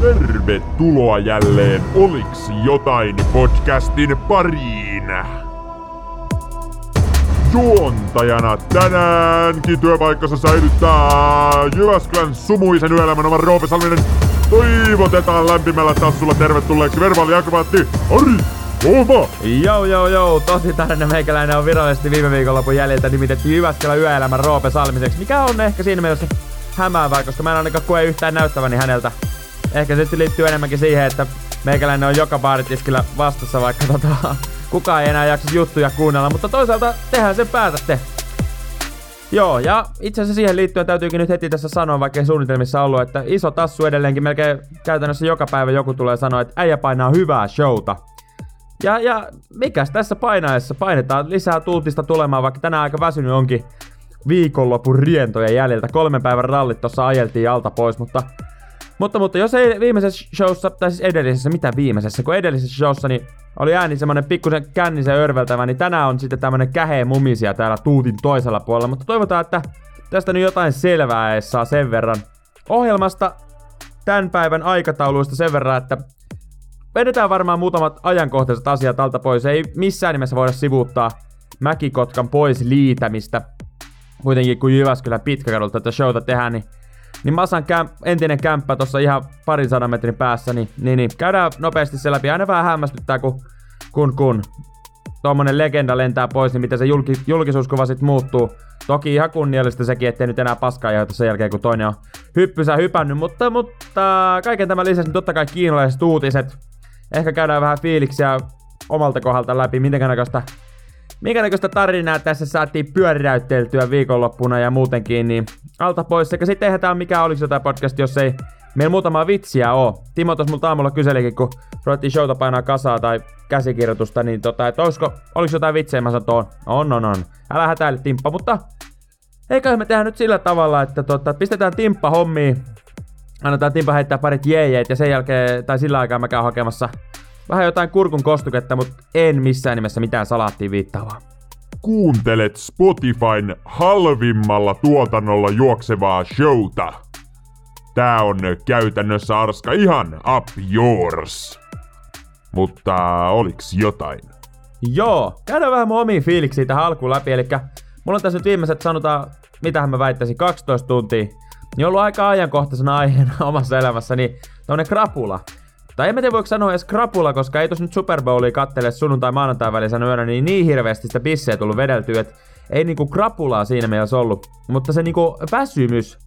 Tervetuloa jälleen Oliks jotain podcastin pariin. Juontajana tänäänkin työpaikassa säilyttää Jyväskylän sumuisen yöelämän oma Roope Salminen. Toivotetaan lämpimällä tassulla tervetulleeksi verbaaliakrobaatti Ari Kova! Joo, joo, joo. Tosi tarina meikäläinen on virallisesti viime viikonlopun jäljiltä nimitetty Jyväskylän yöelämän Roope Salmiseksi, mikä on ehkä siinä mielessä hämäävää, koska mä en ainakaan koe yhtään näyttäväni häneltä. Ehkä se liittyy enemmänkin siihen, että meikäläinen on joka baaritiskillä vastassa, vaikka tota, kukaan ei enää jaksa juttuja kuunnella, mutta toisaalta tehän sen päätätte. Joo, ja itse asiassa siihen liittyen täytyykin nyt heti tässä sanoa, vaikka ei suunnitelmissa ollut, että iso tassu edelleenkin melkein käytännössä joka päivä joku tulee sanoa, että äijä painaa hyvää showta. Ja, ja mikäs tässä painaessa? Painetaan lisää tuutista tulemaan, vaikka tänään aika väsynyt onkin viikonlopun rientoja jäljiltä. Kolmen päivän rallit tossa ajeltiin alta pois, mutta mutta, mutta jos ei viimeisessä showssa, tai siis edellisessä, mitä viimeisessä, kun edellisessä showssa niin oli ääni semmonen pikkusen kännisen örveltävä, niin tänään on sitten tämmönen käheä mumisia täällä tuutin toisella puolella, mutta toivotaan, että tästä nyt jotain selvää edes saa sen verran. Ohjelmasta tämän päivän aikatauluista sen verran, että vedetään varmaan muutamat ajankohtaiset asiat alta pois. Ei missään nimessä voida sivuuttaa Mäkikotkan pois liitämistä. Kuitenkin kun Jyväskylän pitkäkadulta tätä showta tehdään, niin niin Masan kämp, entinen kämppä tuossa ihan parin sadan metrin päässä, niin, niin, niin käydään nopeasti se läpi. Aina vähän hämmästyttää, kun, kun, kun tuommoinen legenda lentää pois, niin miten se julki, julkisuuskuva sitten muuttuu. Toki ihan kunniallista sekin, ettei nyt enää paskaa aiheuta sen jälkeen, kun toinen on hyppysä hypännyt, mutta, mutta kaiken tämän lisäksi niin totta kai kiinalaiset uutiset. Ehkä käydään vähän fiiliksiä omalta kohdalta läpi, miten näköistä minkä näköistä tarinaa tässä saatiin pyöräytteltyä viikonloppuna ja muutenkin, niin alta pois. Sekä sitten eihän tää mikä olisi jotain podcast, jos ei meillä muutama vitsiä oo. Timo tuossa multa aamulla kyselikin, kun ruvettiin showta painaa kasaa tai käsikirjoitusta, niin tota, että olisiko, oliko jotain vitsejä, mä sanoin, on, on, on. Älä hätäile Timppa, mutta eiköhän me tehdä nyt sillä tavalla, että tota, pistetään Timppa hommiin. Annetaan Timppa heittää parit jeejeet ja sen jälkeen, tai sillä aikaa mä käyn hakemassa vähän jotain kurkun kostuketta, mutta en missään nimessä mitään salaattiin viittaavaa. Kuuntelet Spotifyn halvimmalla tuotannolla juoksevaa showta. Tää on käytännössä Arska ihan up yours. Mutta oliks jotain? Joo, käydään vähän mun omiin fiiliksiä tähän alkuun läpi, eli mulla on tässä nyt viimeiset sanotaan, mitähän mä väittäisin, 12 tuntia, niin ollut aika ajankohtaisena aiheena omassa elämässäni niin krapula. Tai en mä tiedä voiko sanoa edes krapula, koska ei tos nyt Super Bowlia kattele sunnuntai maanantai välisenä yönä, niin niin hirveästi sitä bisseä tullut vedeltyä, että ei niinku krapulaa siinä mielessä ollut. Mutta se niinku väsymys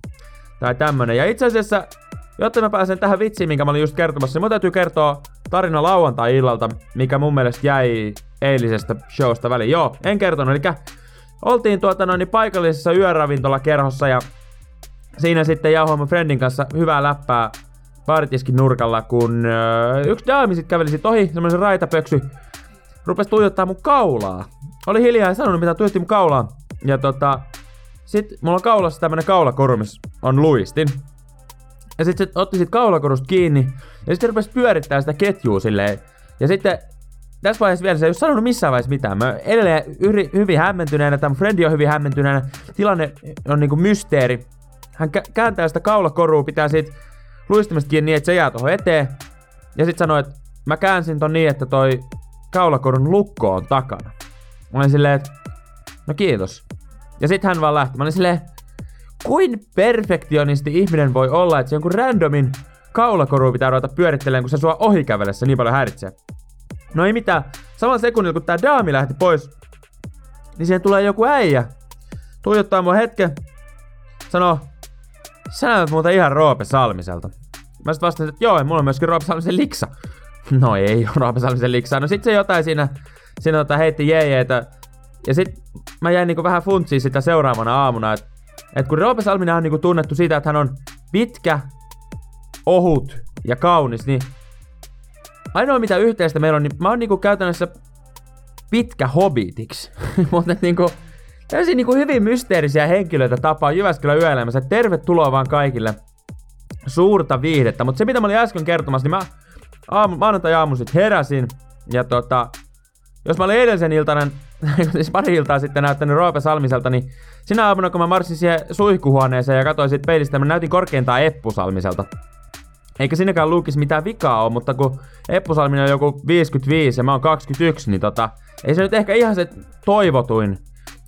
tai tämmönen. Ja itse asiassa, jotta mä pääsen tähän vitsiin, minkä mä olin just kertomassa, niin mun täytyy kertoa tarina lauantai-illalta, mikä mun mielestä jäi eilisestä showsta väliin. Joo, en kertonut, eli oltiin tuota noin paikallisessa yöravintolakerhossa ja siinä sitten jauhoimme friendin kanssa hyvää läppää baaritiskin nurkalla, kun öö, yksi daami sit käveli sit ohi, semmonen raitapöksy, rupesi tuijottaa mun kaulaa. Oli hiljaa ja sanonut, mitä tuijotti mun kaulaa. Ja tota, sit mulla on kaulassa tämmönen kaulakoru, on luistin. Ja sit se otti sit kaulakorusta kiinni, ja sitten rupesi pyörittää sitä ketjua silleen. Ja sitten tässä vaiheessa vielä se ei ole sanonut missään vaiheessa mitään. Mä edelleen yri, hyvin hämmentyneenä, tämä friendi on hyvin hämmentyneenä. Tilanne on niinku mysteeri. Hän kä- kääntää sitä kaulakorua, pitää siitä luistimesta kiinni niin, että se jää tuohon eteen. Ja sitten sanoi, että mä käänsin ton niin, että toi kaulakorun lukko on takana. Mä olin silleen, että no kiitos. Ja sitten hän vaan lähti. Mä olin silleen, kuin perfektionisti ihminen voi olla, että se jonkun randomin kaulakoru pitää ruveta pyörittelemään, kun se sua ohikävelessä niin paljon häiritsee. No ei mitään. Saman sekunnilla, kun tää daami lähti pois, niin siihen tulee joku äijä. Tuijottaa mua hetken. Sanoo, Sä näytät muuta ihan Roope Salmiselta. Mä sit vastasin, että joo, mulla on myöskin Roope Salmisen liksa. No ei ole Roope Salmisen liksaa. No sit se jotain siinä, siinä tota heitti jeejeitä. Ja sit mä jäin niinku vähän funtsiin sitä seuraavana aamuna, että et kun Roope Salminen on niinku tunnettu siitä, että hän on pitkä, ohut ja kaunis, niin ainoa mitä yhteistä meillä on, niin mä oon niinku käytännössä pitkä hobbitiksi. Mutta niinku, täysin niin kuin hyvin mysteerisiä henkilöitä tapaa Jyväskylän yöelämässä. Tervetuloa vaan kaikille. Suurta viihdettä. Mutta se mitä mä olin äsken kertomassa, niin mä aamu, maanantai aamu sit heräsin. Ja tota, jos mä olin eilisen iltanen, siis pari iltaa sitten näyttänyt Roope Salmiselta, niin sinä aamuna kun mä marssin siihen suihkuhuoneeseen ja katsoin sit peilistä, mä näytin korkeintaan Eppu Salmiselta. eikä sinnekään lukisi mitään vikaa ole, mutta kun Eppu Salminen on joku 55 ja mä oon 21, niin tota, ei se nyt ehkä ihan se toivotuin,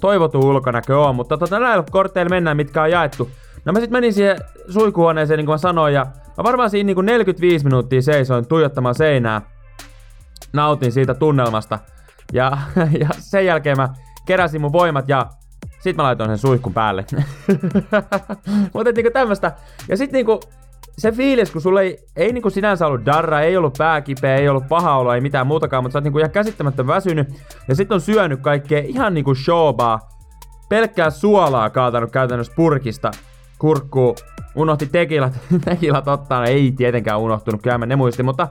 toivotu ulkonäkö on, mutta tota, näillä korteilla mennään, mitkä on jaettu. No mä sit menin siihen suikuhuoneeseen, niin kuin mä sanoin, ja mä varmaan siinä niin kuin 45 minuuttia seisoin tuijottamaan seinää. Nautin siitä tunnelmasta. Ja, ja sen jälkeen mä keräsin mun voimat ja sit mä laitoin sen suihkun päälle. Mutta niinku tämmöstä. Ja sit niinku se fiilis, kun sulla ei, ei niinku sinänsä ollut darra, ei ollut pääkipeä, ei ollut paha olo, ei mitään muutakaan, mutta sä oot niinku ihan käsittämättä väsynyt. Ja sit on syönyt kaikkea ihan niinku showbaa. Pelkkää suolaa kaatanut käytännössä purkista. Kurkku unohti tekilat, tekilat ottaa, ei tietenkään unohtunut, kyllä mä ne muistin, mutta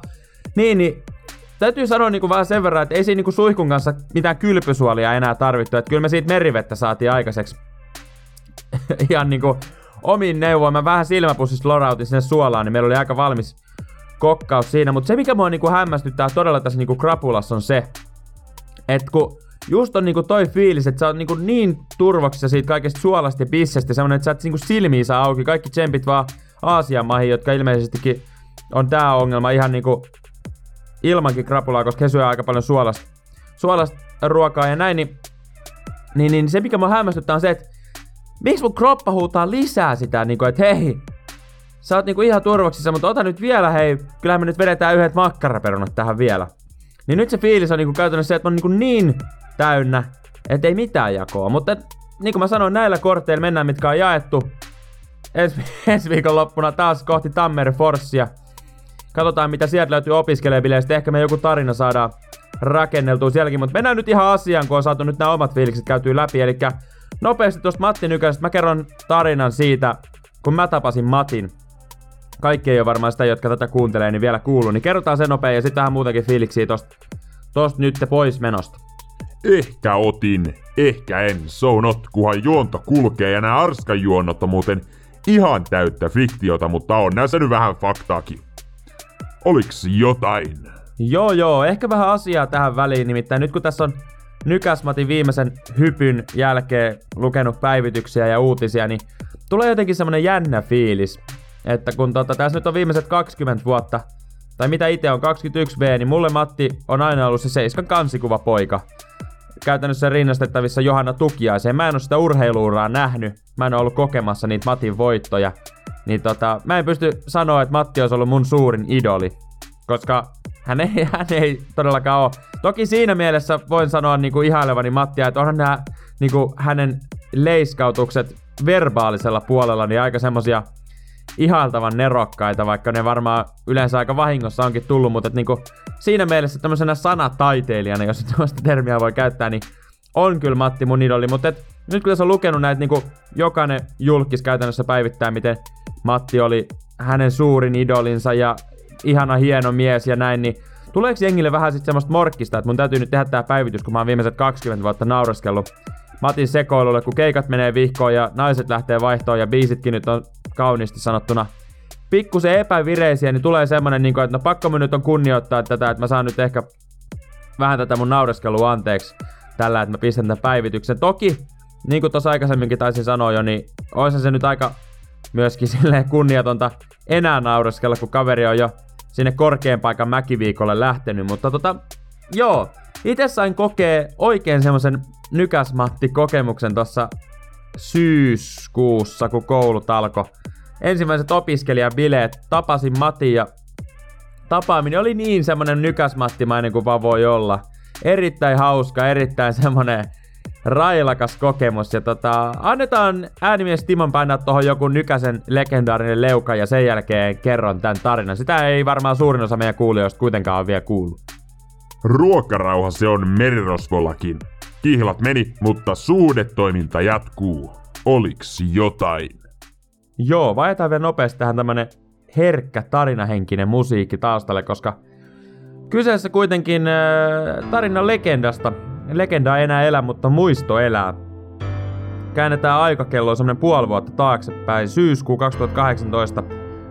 niin, niin täytyy sanoa niinku vähän sen verran, että ei siinä niinku suihkun kanssa mitään kylpysuolia enää tarvittu, että kyllä me siitä merivettä saatiin aikaiseksi. Ihan niinku omin neuvoin, mä vähän silmäpussista lorautin sinne suolaan, niin meillä oli aika valmis kokkaus siinä, mutta se mikä mua niinku hämmästyttää todella tässä niinku krapulassa on se, että kun just on niinku toi fiilis, että sä oot niinku niin turvoksissa siitä kaikesta suolasta ja bissestä, semmonen, että sä et niinku silmiä saa auki, kaikki tsempit vaan Aasian maihin, jotka ilmeisestikin on tää ongelma ihan niinku ilmankin krapulaa, koska he syö aika paljon suolasta, suolasta ruokaa ja näin, niin, niin, niin se mikä mä hämmästyttää on se, että miksi mun kroppa huutaa lisää sitä, niin kuin, että hei, sä oot niinku ihan turvaksissa, mutta ota nyt vielä, hei, kyllähän me nyt vedetään yhdet makkaraperunat tähän vielä. Niin nyt se fiilis on niinku käytännössä se, että on niinku niin täynnä, että ei mitään jakoa. Mutta niin kuin mä sanoin, näillä korteilla mennään, mitkä on jaettu. Ensi, ensi viikon loppuna taas kohti Tammer Forssia. Katsotaan, mitä sieltä löytyy opiskelebileistä. Ehkä me joku tarina saadaan rakenneltua sielläkin. Mutta mennään nyt ihan asiaan, kun on saatu nyt nämä omat fiilikset käytyy läpi. Eli nopeasti tuosta Matti Nykästä mä kerron tarinan siitä, kun mä tapasin Matin. Kaikki ei ole varmaan sitä, jotka tätä kuuntelee, niin vielä kuuluu. Niin kerrotaan se nopea ja sitten vähän muutakin fiiliksiä tosta, tosta nyt pois menosta. Ehkä otin, ehkä en, so not, kuhan juonto kulkee ja nämä arskajuonnot on muuten ihan täyttä fiktiota, mutta on näissä nyt vähän faktaakin. Oliks jotain? Joo joo, ehkä vähän asiaa tähän väliin, nimittäin nyt kun tässä on Nykäsmatin viimeisen hypyn jälkeen lukenut päivityksiä ja uutisia, niin tulee jotenkin semmonen jännä fiilis, että kun tota, tässä nyt on viimeiset 20 vuotta, tai mitä itse on 21V, niin mulle Matti on aina ollut se seiskan kansikuva poika. Käytännössä rinnastettavissa Johanna Tukiaiseen. Mä en oo sitä urheiluuraa nähnyt. Mä en oo ollut kokemassa niitä Matin voittoja. Niin tota, mä en pysty sanoa, että Matti olisi ollut mun suurin idoli. Koska hän ei, hän ei todellakaan ole. Toki siinä mielessä voin sanoa niinku ihailevani Mattia, että onhan nämä niinku hänen leiskautukset verbaalisella puolella niin aika semmosia ihailtavan nerokkaita, vaikka ne varmaan yleensä aika vahingossa onkin tullut, mutta et niinku, siinä mielessä tämmöisenä sanataiteilijana, jos tuosta termiä voi käyttää, niin on kyllä Matti mun idoli, mutta et, nyt kun tässä on lukenut näitä, niinku, jokainen julkis käytännössä päivittää, miten Matti oli hänen suurin idolinsa ja ihana hieno mies ja näin, niin tuleeko jengille vähän sitten semmoista morkkista, että mun täytyy nyt tehdä tää päivitys, kun mä oon viimeiset 20 vuotta naureskellut Matin sekoilulle, kun keikat menee vihkoon ja naiset lähtee vaihtoon ja biisitkin nyt on kauniisti sanottuna pikkusen epävireisiä, niin tulee semmonen, niin kuin, että no pakko mun nyt on kunnioittaa tätä, että mä saan nyt ehkä vähän tätä mun naureskelua anteeksi tällä, että mä pistän tämän päivityksen. Toki, niin kuin tuossa aikaisemminkin taisin sanoa jo, niin olisi se nyt aika myöskin silleen kunniatonta enää naureskella, kun kaveri on jo sinne korkean paikan mäkiviikolle lähtenyt, mutta tota, joo, itse sain kokea oikein semmoisen nykäsmatti-kokemuksen tuossa syyskuussa, kun koulut alkoi. Ensimmäiset opiskelijabileet, tapasin Mati ja tapaaminen oli niin semmonen nykäsmattimainen kuin vaan voi olla. Erittäin hauska, erittäin semmonen railakas kokemus. Ja tota, annetaan äänimies Timon painaa tuohon joku nykäsen legendaarinen leuka ja sen jälkeen kerron tämän tarinan. Sitä ei varmaan suurin osa meidän kuulijoista kuitenkaan ole vielä kuullut. Ruokarauha se on merirosvollakin. Kihlat meni, mutta suhdetoiminta jatkuu. Oliks jotain? Joo, vaihdetaan vielä nopeasti tähän tämmönen herkkä tarinahenkinen musiikki taustalle, koska kyseessä kuitenkin äh, tarina legendasta. Legenda ei enää elä, mutta muisto elää. Käännetään aikakello semmonen puoli vuotta taaksepäin, syyskuu 2018.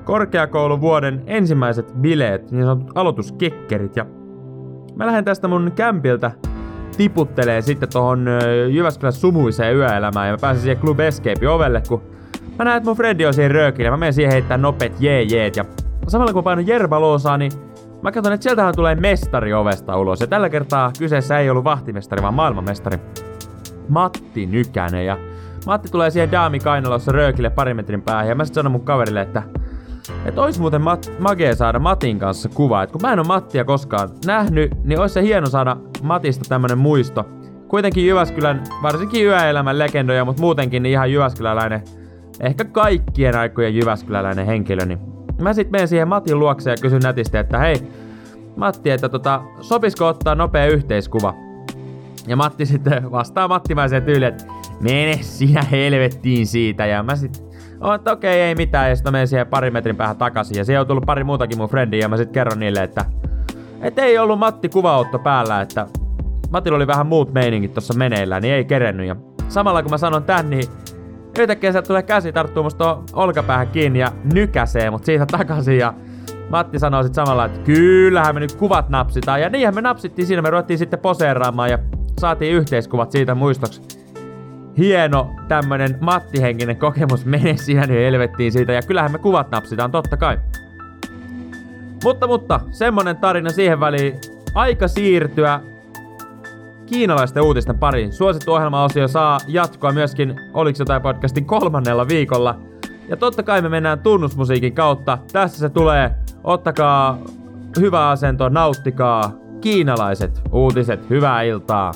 Korkeakouluvuoden ensimmäiset bileet, niin sanotut aloituskekkerit. Ja mä lähden tästä mun kämpiltä tiputtelee sitten tohon Jyväskylän sumuiseen yöelämään ja mä pääsen siihen Club Escape ovelle, kun mä näen, että mun Freddy on siinä röökillä. Mä menen siihen heittää nopeet jee jeet ja samalla kun painoin Jerbaloosaa, niin mä katson, että sieltähän tulee mestari ovesta ulos. Ja tällä kertaa kyseessä ei ollut vahtimestari, vaan maailmanmestari. Matti Nykänen. Ja Matti tulee siihen daami kainalossa röökille pari metrin päähän. Ja mä sitten sanon mun kaverille, että että ois muuten mat- magee saada Matin kanssa kuva. Et kun mä en oo Mattia koskaan nähnyt, niin ois se hieno saada Matista tämmönen muisto. Kuitenkin Jyväskylän, varsinkin yöelämän legendoja, mutta muutenkin niin ihan Jyväskyläläinen, ehkä kaikkien aikojen Jyväskyläläinen henkilö, niin mä sit menen siihen Matin luokse ja kysyn nätisti, että hei, Matti, että tota, sopisiko ottaa nopea yhteiskuva? Ja Matti sitten vastaa Mattimaiseen tyyliin, että mene sinä helvettiin siitä. Ja mä sitten Oon, että okei, ei mitään, ja sitten menen siihen pari metrin päähän takaisin. Ja siihen on tullut pari muutakin mun frendiä, ja mä sitten kerron niille, että et ei ollut Matti kuvaotto päällä, että Matilla oli vähän muut meiningit tuossa meneillään, niin ei kerennyt. Ja samalla kun mä sanon tän, niin yhtäkkiä sieltä tulee käsi tarttuu musta olkapäähän kiinni ja nykäsee mut siitä takaisin ja Matti sanoi sitten samalla, että kyllähän me nyt kuvat napsitaan. Ja niinhän me napsittiin siinä, me ruvettiin sitten poseeraamaan ja saatiin yhteiskuvat siitä muistoksi hieno tämmönen Matti-henkinen kokemus mene siinä niin helvettiin siitä. Ja kyllähän me kuvat napsitaan, totta kai. Mutta, mutta, semmonen tarina siihen väliin. Aika siirtyä kiinalaisten uutisten pariin. Suosittu ohjelmaosio saa jatkoa myöskin Oliks jotain podcastin kolmannella viikolla. Ja totta kai me mennään tunnusmusiikin kautta. Tässä se tulee. Ottakaa hyvä asento, nauttikaa. Kiinalaiset uutiset, hyvää iltaa.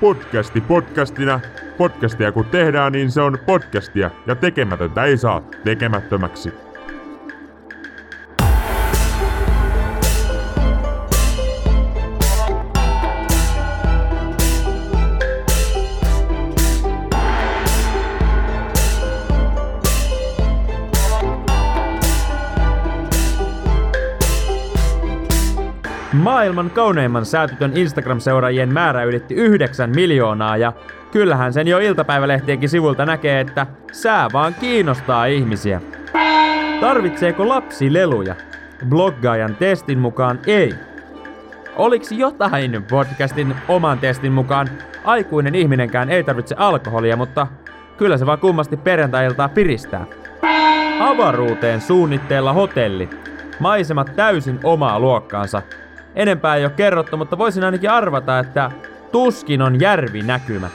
Podcasti podcastina. Podcastia kun tehdään, niin se on podcastia. Ja tekemätöntä ei saa tekemättömäksi. Maailman kauneimman säätytön Instagram-seuraajien määrä ylitti 9 miljoonaa ja kyllähän sen jo iltapäivälehtienkin sivulta näkee, että sää vaan kiinnostaa ihmisiä. Tarvitseeko lapsi leluja? Bloggaajan testin mukaan ei. Oliks jotain podcastin oman testin mukaan? Aikuinen ihminenkään ei tarvitse alkoholia, mutta kyllä se vaan kummasti perjantai-iltaa piristää. Avaruuteen suunnitteella hotelli. Maisemat täysin omaa luokkaansa. Enempää ei ole kerrottu, mutta voisin ainakin arvata, että tuskin on järvi näkymä.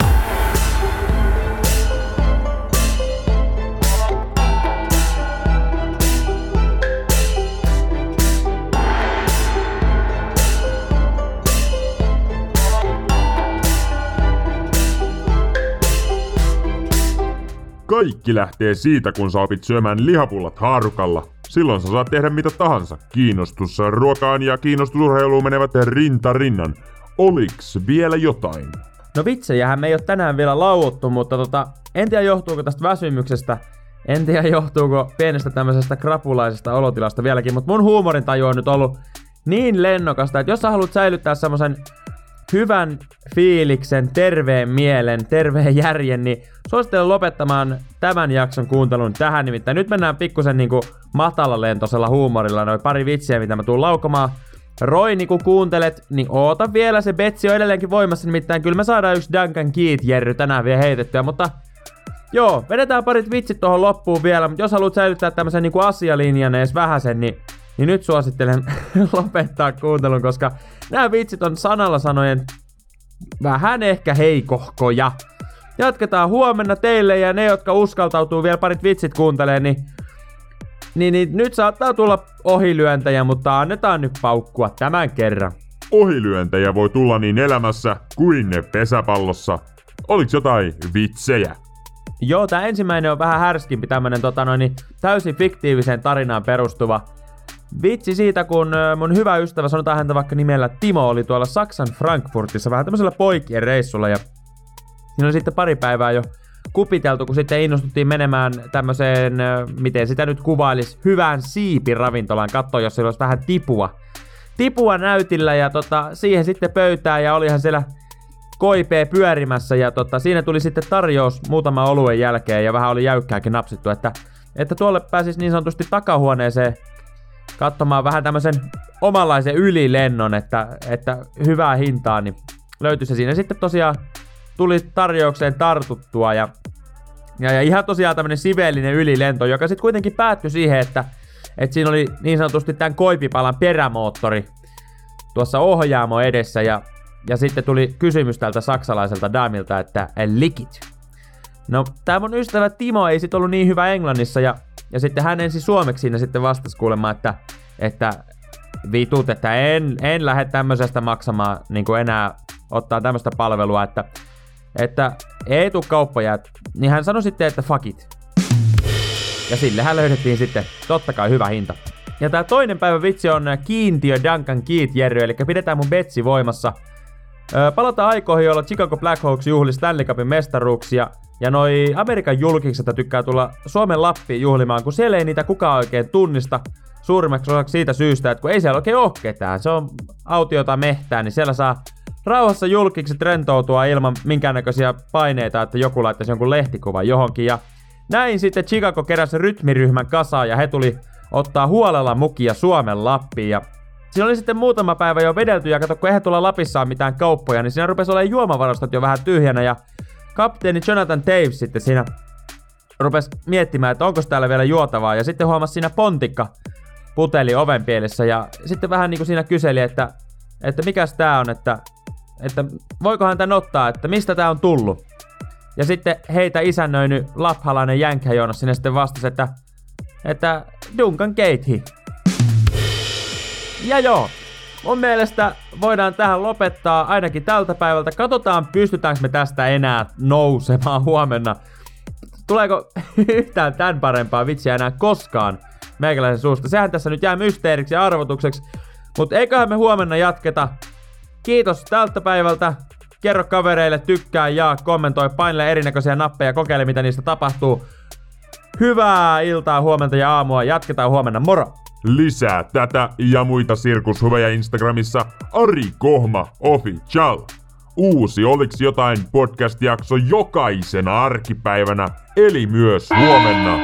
Kaikki lähtee siitä, kun sä opit syömään lihapullat haarukalla. Silloin sä saat tehdä mitä tahansa. Kiinnostus ruokaan ja kiinnostusurheiluun menevät rinta rinnan. Oliks vielä jotain? No vitsejähän me ei ole tänään vielä lauottu, mutta tota, en tiedä johtuuko tästä väsymyksestä, en tiedä johtuuko pienestä tämmöisestä krapulaisesta olotilasta vieläkin, mutta mun huumorin taju on nyt ollut niin lennokasta, että jos sä haluat säilyttää semmoisen hyvän fiiliksen, terveen mielen, terveen järjen, niin suosittelen lopettamaan tämän jakson kuuntelun tähän. Nimittäin nyt mennään pikkusen niinku matalalentoisella huumorilla, noin pari vitsiä, mitä mä tuun laukomaan. Roini, kun kuuntelet, niin oota vielä, se betsi on edelleenkin voimassa, nimittäin kyllä me saadaan yksi Duncan Keith-jerry tänään vielä heitettyä, mutta Joo, vedetään parit vitsit tuohon loppuun vielä, mutta jos haluat säilyttää tämmöisen niinku asialinjan edes vähäsen, niin, niin nyt suosittelen lopettaa kuuntelun, koska nämä vitsit on sanalla sanojen vähän ehkä heikohkoja. Jatketaan huomenna teille ja ne, jotka uskaltautuu vielä parit vitsit kuuntelee, niin, niin, niin nyt saattaa tulla ohilyöntäjä, mutta annetaan nyt paukkua tämän kerran. Ohilyöntejä voi tulla niin elämässä kuin ne pesäpallossa. Oliks jotain vitsejä? Joo, tää ensimmäinen on vähän härskimpi tämmönen tota noin, niin täysin fiktiiviseen tarinaan perustuva. Vitsi siitä, kun mun hyvä ystävä, sanotaan häntä vaikka nimellä Timo, oli tuolla Saksan Frankfurtissa vähän tämmöisellä poikien reissulla ja siinä oli sitten pari päivää jo kupiteltu, kun sitten innostuttiin menemään tämmöiseen, miten sitä nyt kuvailisi, hyvään siipiravintolaan katsoa, jos siellä olisi vähän tipua. Tipua näytillä ja tota, siihen sitten pöytään ja olihan siellä koipee pyörimässä ja tota, siinä tuli sitten tarjous muutama oluen jälkeen ja vähän oli jäykkääkin napsittu, että, että tuolle pääsisi niin sanotusti takahuoneeseen katsomaan vähän tämmöisen omanlaisen ylilennon, että, että hyvää hintaa, niin löytyi se siinä sitten tosiaan tuli tarjoukseen tartuttua ja, ja, ja ihan tosiaan tämmönen siveellinen ylilento, joka sitten kuitenkin päättyi siihen, että että siinä oli niin sanotusti tämän koipipalan perämoottori tuossa ohjaamo edessä ja, ja sitten tuli kysymys tältä saksalaiselta daamilta, että likit. No, tämä mun ystävä Timo ei sit ollut niin hyvä englannissa ja, ja sitten hän ensin suomeksi siinä sitten vastasi kuulemma, että, että vitut, että en, en lähde tämmöisestä maksamaan niin kuin enää ottaa tämmöistä palvelua, että, että ei tuu kauppoja. Niin hän sanoi sitten, että fuck it. Ja sillehän löydettiin sitten totta kai hyvä hinta. Ja tää toinen päivä vitsi on kiintiö Duncan Keith Jerry, eli pidetään mun betsi voimassa. Öö, palataan aikoihin, jolloin Chicago Blackhawks juhli Stanley Cupin mestaruuksia, ja noi Amerikan julkikset tykkää tulla Suomen Lappiin juhlimaan, kun siellä ei niitä kukaan oikein tunnista, suurimmaksi osaksi siitä syystä, että kun ei siellä oikein ole ketään, se on autiota mehtää, niin siellä saa rauhassa julkiksi rentoutua ilman minkäännäköisiä paineita, että joku laittaisi jonkun lehtikuvan johonkin. Ja näin sitten Chicago keräsi rytmiryhmän kasaan ja he tuli ottaa huolella mukia Suomen Lappiin. Ja siinä oli sitten muutama päivä jo vedelty ja kato, kun eihän tulla Lapissa mitään kauppoja, niin siinä rupesi olemaan juomavarastot jo vähän tyhjänä ja kapteeni Jonathan Taves sitten siinä rupesi miettimään, että onko täällä vielä juotavaa ja sitten huomasi siinä pontikka puteli oven pielessä ja sitten vähän niin kuin siinä kyseli, että, että mikäs tää on, että, että voikohan tän ottaa, että mistä tää on tullut. Ja sitten heitä isännöinyt laphalainen jänkä Joonas sinne sitten vastasi, että, että Duncan Keithy. Ja joo, mun mielestä voidaan tähän lopettaa ainakin tältä päivältä. Katsotaan, pystytäänkö me tästä enää nousemaan huomenna. Tuleeko yhtään tämän parempaa vitsiä enää koskaan meikäläisen suusta? Sehän tässä nyt jää mysteeriksi ja arvotukseksi. Mutta eiköhän me huomenna jatketa. Kiitos tältä päivältä. Kerro kavereille, tykkää, ja kommentoi, painele erinäköisiä nappeja, kokeile mitä niistä tapahtuu. Hyvää iltaa, huomenta ja aamua. Jatketaan huomenna. Moro! Lisää tätä ja muita sirkushuveja Instagramissa Ari Kohma Official. Uusi Oliks jotain podcast-jakso jokaisena arkipäivänä, eli myös huomenna.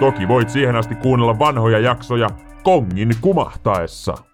Toki voit siihen asti kuunnella vanhoja jaksoja kongin kumahtaessa.